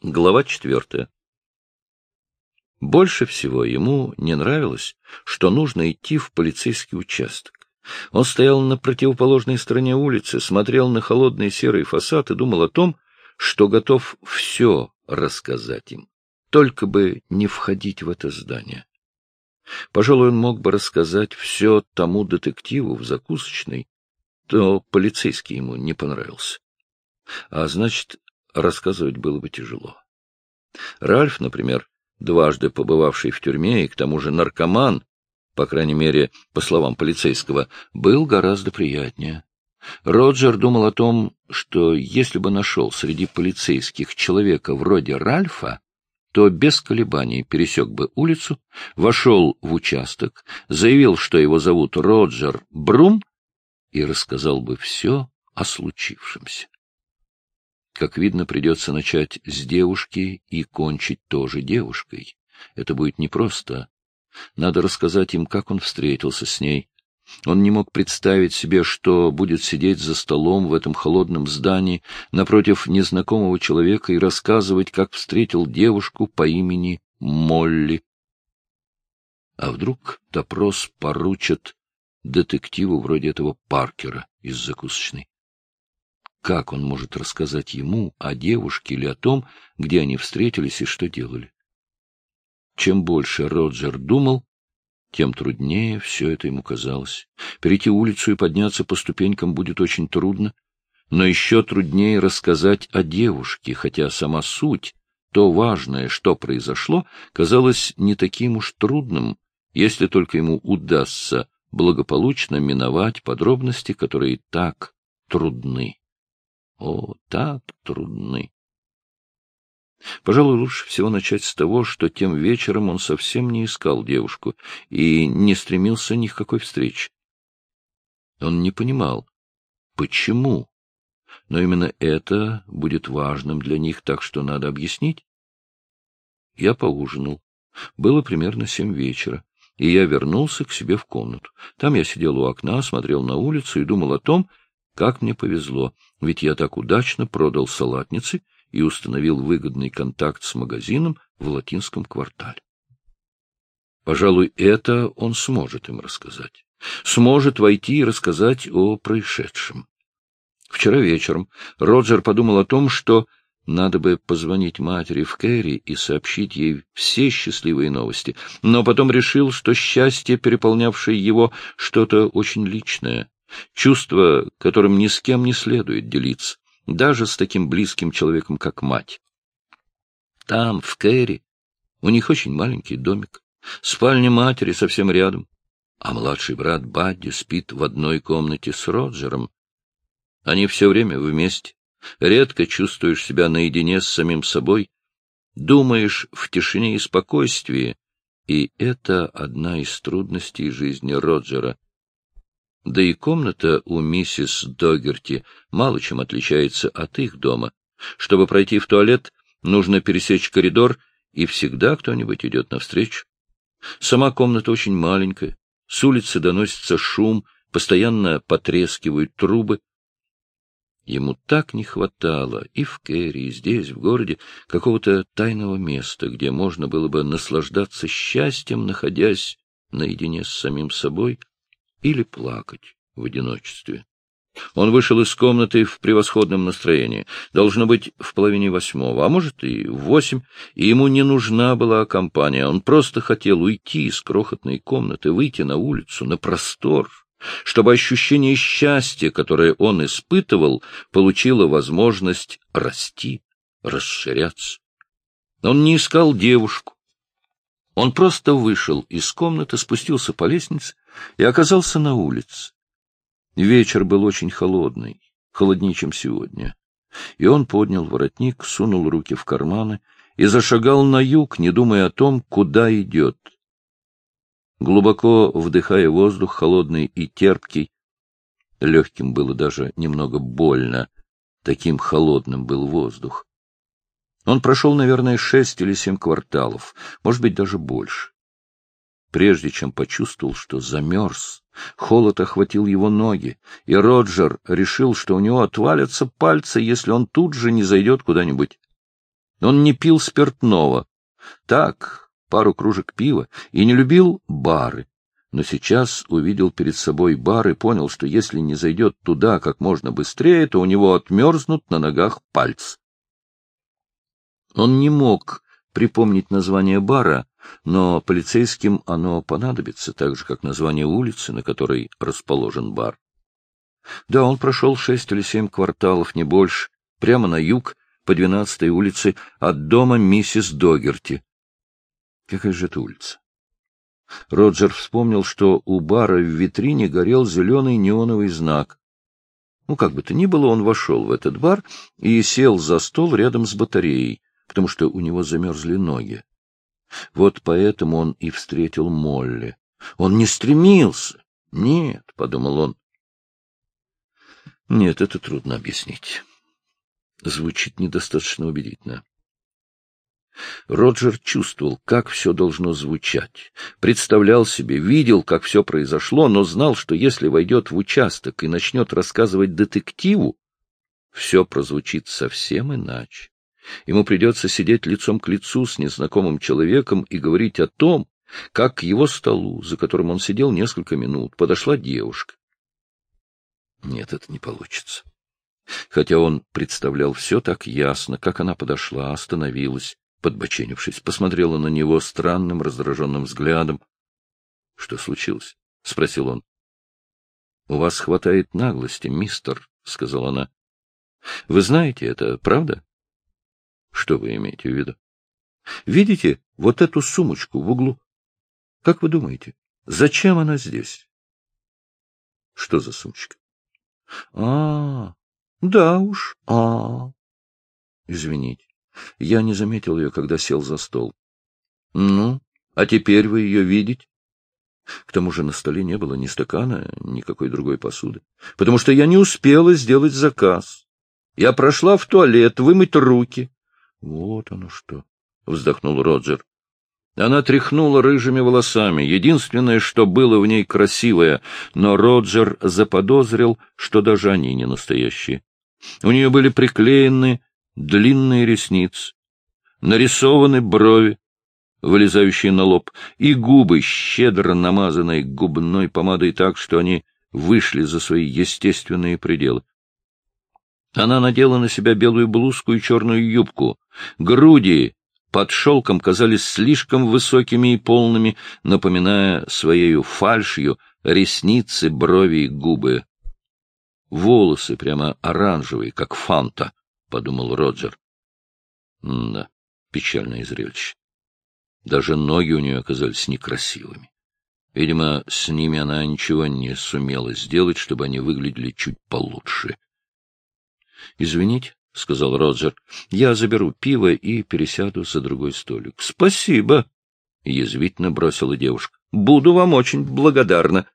Глава четвертая. Больше всего ему не нравилось, что нужно идти в полицейский участок. Он стоял на противоположной стороне улицы, смотрел на холодный серый фасад и думал о том, что готов все рассказать им, только бы не входить в это здание. Пожалуй, он мог бы рассказать все тому детективу в закусочной, то полицейский ему не понравился. А значит, рассказывать было бы тяжело. Ральф, например, дважды побывавший в тюрьме и к тому же наркоман, по крайней мере, по словам полицейского, был гораздо приятнее. Роджер думал о том, что если бы нашел среди полицейских человека вроде Ральфа, то без колебаний пересек бы улицу, вошел в участок, заявил, что его зовут Роджер Брум, и рассказал бы все о случившемся. Как видно, придется начать с девушки и кончить тоже девушкой. Это будет непросто. Надо рассказать им, как он встретился с ней. Он не мог представить себе, что будет сидеть за столом в этом холодном здании напротив незнакомого человека и рассказывать, как встретил девушку по имени Молли. А вдруг допрос поручат детективу вроде этого Паркера из закусочной? Как он может рассказать ему о девушке или о том, где они встретились и что делали? Чем больше Роджер думал, тем труднее все это ему казалось. Перейти улицу и подняться по ступенькам будет очень трудно, но еще труднее рассказать о девушке, хотя сама суть, то важное, что произошло, казалось не таким уж трудным, если только ему удастся благополучно миновать подробности, которые так трудны. О, так трудны. Пожалуй, лучше всего начать с того, что тем вечером он совсем не искал девушку и не стремился ни к какой встрече. Он не понимал, почему, но именно это будет важным для них, так что надо объяснить. Я поужинал. Было примерно семь вечера, и я вернулся к себе в комнату. Там я сидел у окна, смотрел на улицу и думал о том, как мне повезло, ведь я так удачно продал салатницы и установил выгодный контакт с магазином в латинском квартале. Пожалуй, это он сможет им рассказать. Сможет войти и рассказать о происшедшем. Вчера вечером Роджер подумал о том, что надо бы позвонить матери в Кэрри и сообщить ей все счастливые новости, но потом решил, что счастье, переполнявшее его, что-то очень личное, Чувство, которым ни с кем не следует делиться, даже с таким близким человеком, как мать. Там, в Кэрри, у них очень маленький домик. Спальня матери совсем рядом, а младший брат Бадди спит в одной комнате с Роджером. Они все время вместе. Редко чувствуешь себя наедине с самим собой, думаешь в тишине и спокойствии, и это одна из трудностей жизни Роджера — да и комната у миссис Догерти мало чем отличается от их дома. Чтобы пройти в туалет, нужно пересечь коридор, и всегда кто-нибудь идет навстречу. Сама комната очень маленькая, с улицы доносится шум, постоянно потрескивают трубы. Ему так не хватало и в Кэрри, и здесь, в городе, какого-то тайного места, где можно было бы наслаждаться счастьем, находясь наедине с самим собой или плакать в одиночестве. Он вышел из комнаты в превосходном настроении. Должно быть, в половине восьмого, а может и в восемь, и ему не нужна была компания. Он просто хотел уйти из крохотной комнаты, выйти на улицу, на простор, чтобы ощущение счастья, которое он испытывал, получило возможность расти, расширяться. Он не искал девушку. Он просто вышел из комнаты, спустился по лестнице и оказался на улице. Вечер был очень холодный, холоднее, чем сегодня. И он поднял воротник, сунул руки в карманы и зашагал на юг, не думая о том, куда идет. Глубоко вдыхая воздух, холодный и терпкий, легким было даже немного больно, таким холодным был воздух. Он прошел, наверное, шесть или семь кварталов, может быть, даже больше прежде чем почувствовал, что замерз. Холод охватил его ноги, и Роджер решил, что у него отвалятся пальцы, если он тут же не зайдет куда-нибудь. Он не пил спиртного. Так, пару кружек пива, и не любил бары. Но сейчас увидел перед собой бар и понял, что если не зайдет туда как можно быстрее, то у него отмерзнут на ногах пальцы. Он не мог припомнить название бара, но полицейским оно понадобится, так же, как название улицы, на которой расположен бар. Да, он прошел шесть или семь кварталов, не больше, прямо на юг, по двенадцатой улице, от дома миссис Догерти. Какая же это улица? Роджер вспомнил, что у бара в витрине горел зеленый неоновый знак. Ну, как бы то ни было, он вошел в этот бар и сел за стол рядом с батареей, потому что у него замерзли ноги. Вот поэтому он и встретил Молли. Он не стремился. Нет, — подумал он. Нет, это трудно объяснить. Звучит недостаточно убедительно. Роджер чувствовал, как все должно звучать, представлял себе, видел, как все произошло, но знал, что если войдет в участок и начнет рассказывать детективу, все прозвучит совсем иначе. Ему придется сидеть лицом к лицу с незнакомым человеком и говорить о том, как к его столу, за которым он сидел несколько минут, подошла девушка. Нет, это не получится. Хотя он представлял все так ясно, как она подошла, остановилась, подбоченившись, посмотрела на него странным раздраженным взглядом. — Что случилось? — спросил он. — У вас хватает наглости, мистер, — сказала она. — Вы знаете это, правда? Что вы имеете в виду? Видите вот эту сумочку в углу? Как вы думаете, зачем она здесь? Что за сумочка? А, да уж, а. Извините, я не заметил ее, когда сел за стол. Ну, а теперь вы ее видите? К тому же на столе не было ни стакана, никакой другой посуды, потому что я не успела сделать заказ. Я прошла в туалет вымыть руки, — Вот оно что! — вздохнул Роджер. Она тряхнула рыжими волосами, единственное, что было в ней красивое, но Роджер заподозрил, что даже они не настоящие. У нее были приклеены длинные ресницы, нарисованы брови, вылезающие на лоб, и губы, щедро намазанные губной помадой так, что они вышли за свои естественные пределы. Она надела на себя белую блузку и черную юбку. Груди под шелком казались слишком высокими и полными, напоминая своею фальшью ресницы, брови и губы. Волосы прямо оранжевые, как фанта, — подумал Роджер. да, печальное зрелище. Даже ноги у нее оказались некрасивыми. Видимо, с ними она ничего не сумела сделать, чтобы они выглядели чуть получше. — Извините, — сказал Роджер, — я заберу пиво и пересяду за другой столик. — Спасибо, — язвительно бросила девушка. — Буду вам очень благодарна.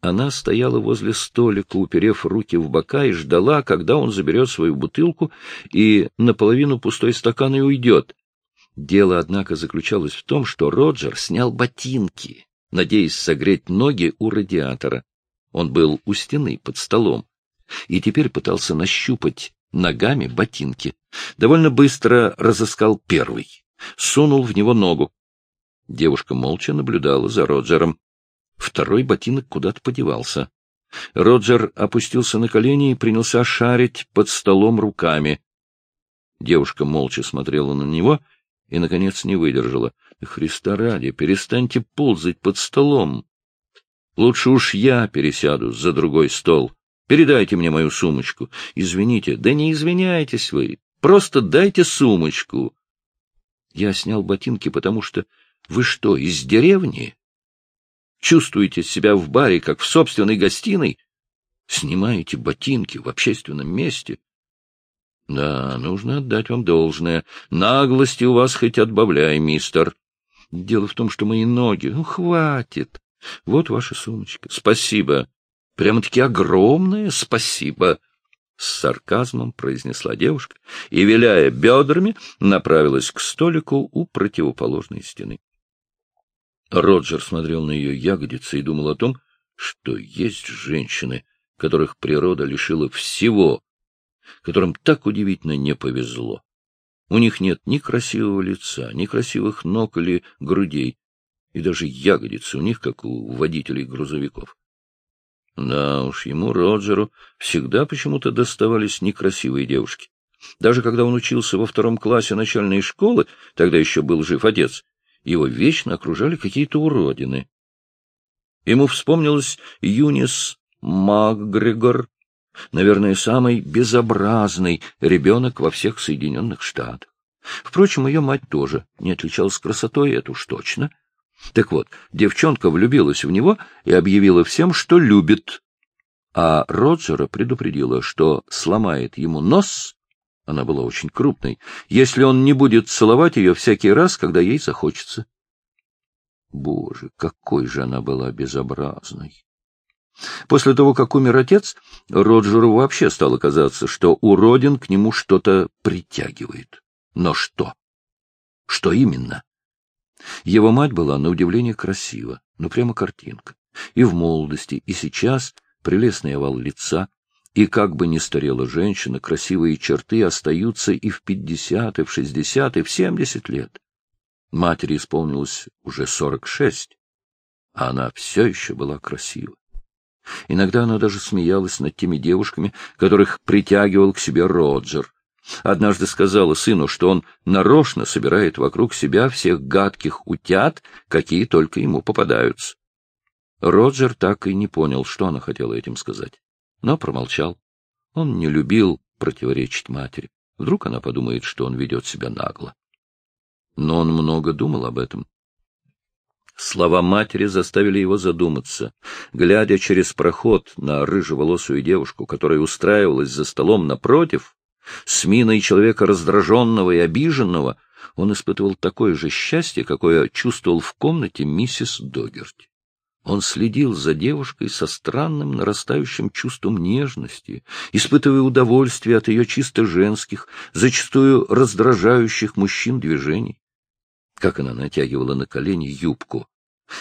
Она стояла возле столика, уперев руки в бока, и ждала, когда он заберет свою бутылку и наполовину пустой стакан и уйдет. Дело, однако, заключалось в том, что Роджер снял ботинки, надеясь согреть ноги у радиатора. Он был у стены, под столом и теперь пытался нащупать ногами ботинки. Довольно быстро разыскал первый, сунул в него ногу. Девушка молча наблюдала за Роджером. Второй ботинок куда-то подевался. Роджер опустился на колени и принялся шарить под столом руками. Девушка молча смотрела на него и, наконец, не выдержала. — Христа ради, перестаньте ползать под столом. Лучше уж я пересяду за другой стол. Передайте мне мою сумочку. Извините. Да не извиняйтесь вы. Просто дайте сумочку. Я снял ботинки, потому что... Вы что, из деревни? Чувствуете себя в баре, как в собственной гостиной? Снимаете ботинки в общественном месте? Да, нужно отдать вам должное. Наглости у вас хоть отбавляй, мистер. Дело в том, что мои ноги... Ну, хватит. Вот ваша сумочка. Спасибо. Прямо-таки огромное спасибо! — с сарказмом произнесла девушка и, виляя бедрами, направилась к столику у противоположной стены. Роджер смотрел на ее ягодицы и думал о том, что есть женщины, которых природа лишила всего, которым так удивительно не повезло. У них нет ни красивого лица, ни красивых ног или грудей, и даже ягодицы у них, как у водителей грузовиков. Да уж, ему, Роджеру, всегда почему-то доставались некрасивые девушки. Даже когда он учился во втором классе начальной школы, тогда еще был жив отец, его вечно окружали какие-то уродины. Ему вспомнилась Юнис Макгрегор, наверное, самый безобразный ребенок во всех Соединенных Штатах. Впрочем, ее мать тоже не отличалась красотой, это уж точно. Так вот, девчонка влюбилась в него и объявила всем, что любит. А Роджера предупредила, что сломает ему нос, она была очень крупной, если он не будет целовать ее всякий раз, когда ей захочется. Боже, какой же она была безобразной! После того, как умер отец, Роджеру вообще стало казаться, что уродин к нему что-то притягивает. Но что? Что именно? Его мать была, на удивление, красива, ну прямо картинка. И в молодости, и сейчас прелестный овал лица, и как бы ни старела женщина, красивые черты остаются и в пятьдесят, и в шестьдесят, и в семьдесят лет. Матери исполнилось уже сорок шесть, а она все еще была красива. Иногда она даже смеялась над теми девушками, которых притягивал к себе Роджер. Однажды сказала сыну, что он нарочно собирает вокруг себя всех гадких утят, какие только ему попадаются. Роджер так и не понял, что она хотела этим сказать, но промолчал. Он не любил противоречить матери. Вдруг она подумает, что он ведет себя нагло. Но он много думал об этом. Слова матери заставили его задуматься. Глядя через проход на рыжеволосую девушку, которая устраивалась за столом напротив, с миной человека раздраженного и обиженного, он испытывал такое же счастье, какое чувствовал в комнате миссис Догерти. Он следил за девушкой со странным нарастающим чувством нежности, испытывая удовольствие от ее чисто женских, зачастую раздражающих мужчин движений. Как она натягивала на колени юбку,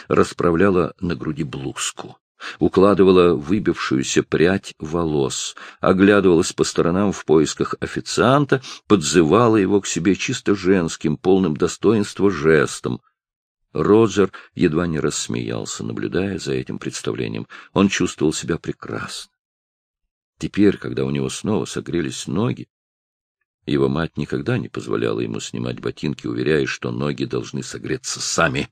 расправляла на груди блузку укладывала выбившуюся прядь волос, оглядывалась по сторонам в поисках официанта, подзывала его к себе чисто женским, полным достоинства жестом. Роджер едва не рассмеялся, наблюдая за этим представлением. Он чувствовал себя прекрасно. Теперь, когда у него снова согрелись ноги, его мать никогда не позволяла ему снимать ботинки, уверяя, что ноги должны согреться сами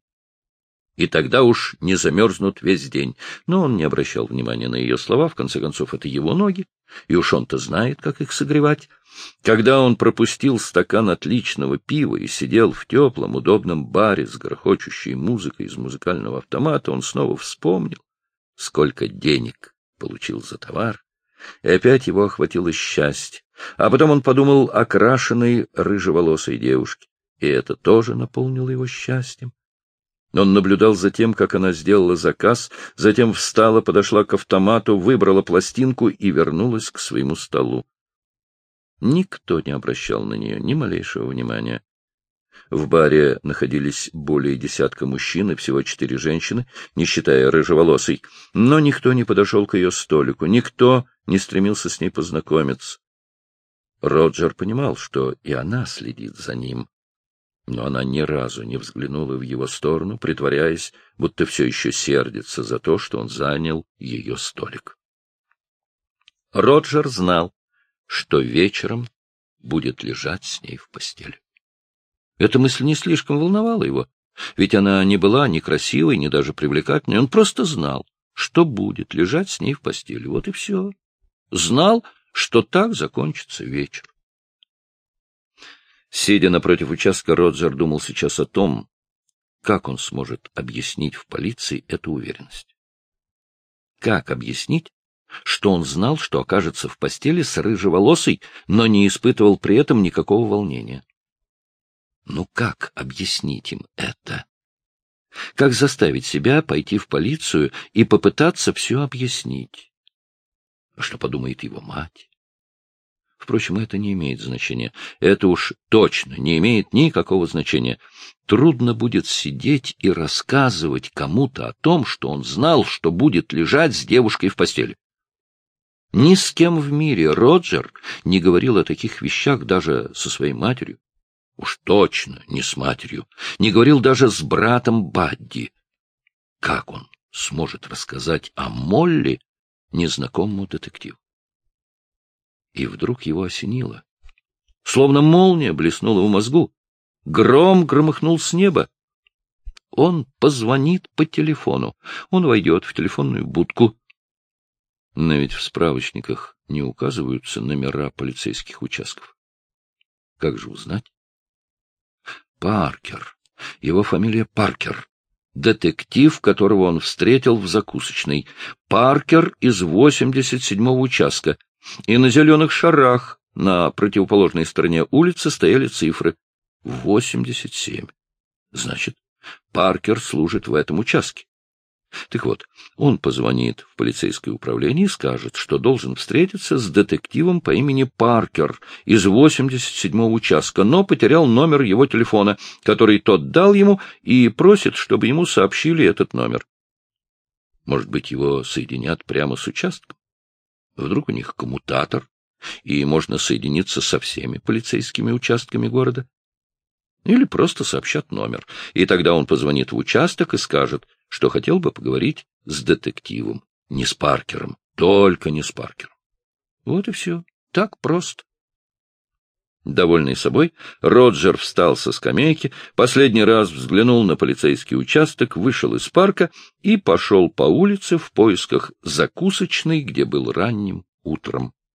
и тогда уж не замерзнут весь день. Но он не обращал внимания на ее слова, в конце концов, это его ноги, и уж он-то знает, как их согревать. Когда он пропустил стакан отличного пива и сидел в теплом, удобном баре с грохочущей музыкой из музыкального автомата, он снова вспомнил, сколько денег получил за товар, и опять его охватило счастье. А потом он подумал о крашеной рыжеволосой девушке, и это тоже наполнило его счастьем. Он наблюдал за тем, как она сделала заказ, затем встала, подошла к автомату, выбрала пластинку и вернулась к своему столу. Никто не обращал на нее ни малейшего внимания. В баре находились более десятка мужчин и всего четыре женщины, не считая рыжеволосой, но никто не подошел к ее столику, никто не стремился с ней познакомиться. Роджер понимал, что и она следит за ним но она ни разу не взглянула в его сторону, притворяясь, будто все еще сердится за то, что он занял ее столик. Роджер знал, что вечером будет лежать с ней в постели. Эта мысль не слишком волновала его, ведь она не была ни красивой, ни даже привлекательной. Он просто знал, что будет лежать с ней в постели. Вот и все. Знал, что так закончится вечер. Сидя напротив участка, Роджер думал сейчас о том, как он сможет объяснить в полиции эту уверенность. Как объяснить, что он знал, что окажется в постели с рыжеволосой, но не испытывал при этом никакого волнения? Ну как объяснить им это? Как заставить себя пойти в полицию и попытаться все объяснить? А что подумает его мать? Впрочем, это не имеет значения. Это уж точно не имеет никакого значения. Трудно будет сидеть и рассказывать кому-то о том, что он знал, что будет лежать с девушкой в постели. Ни с кем в мире Роджер не говорил о таких вещах даже со своей матерью. Уж точно не с матерью. Не говорил даже с братом Бадди. Как он сможет рассказать о Молли незнакомому детективу? И вдруг его осенило. Словно молния блеснула в мозгу. Гром громыхнул с неба. Он позвонит по телефону. Он войдет в телефонную будку. Но ведь в справочниках не указываются номера полицейских участков. Как же узнать? Паркер. Его фамилия Паркер. Детектив, которого он встретил в закусочной. Паркер из 87-го участка. И на зеленых шарах на противоположной стороне улицы стояли цифры. 87. Значит, Паркер служит в этом участке. Так вот, он позвонит в полицейское управление и скажет, что должен встретиться с детективом по имени Паркер из 87-го участка, но потерял номер его телефона, который тот дал ему, и просит, чтобы ему сообщили этот номер. Может быть, его соединят прямо с участком? Вдруг у них коммутатор, и можно соединиться со всеми полицейскими участками города? Или просто сообщат номер, и тогда он позвонит в участок и скажет, что хотел бы поговорить с детективом, не с Паркером, только не с Паркером. Вот и все. Так просто. Довольный собой, Роджер встал со скамейки, последний раз взглянул на полицейский участок, вышел из парка и пошел по улице в поисках закусочной, где был ранним утром.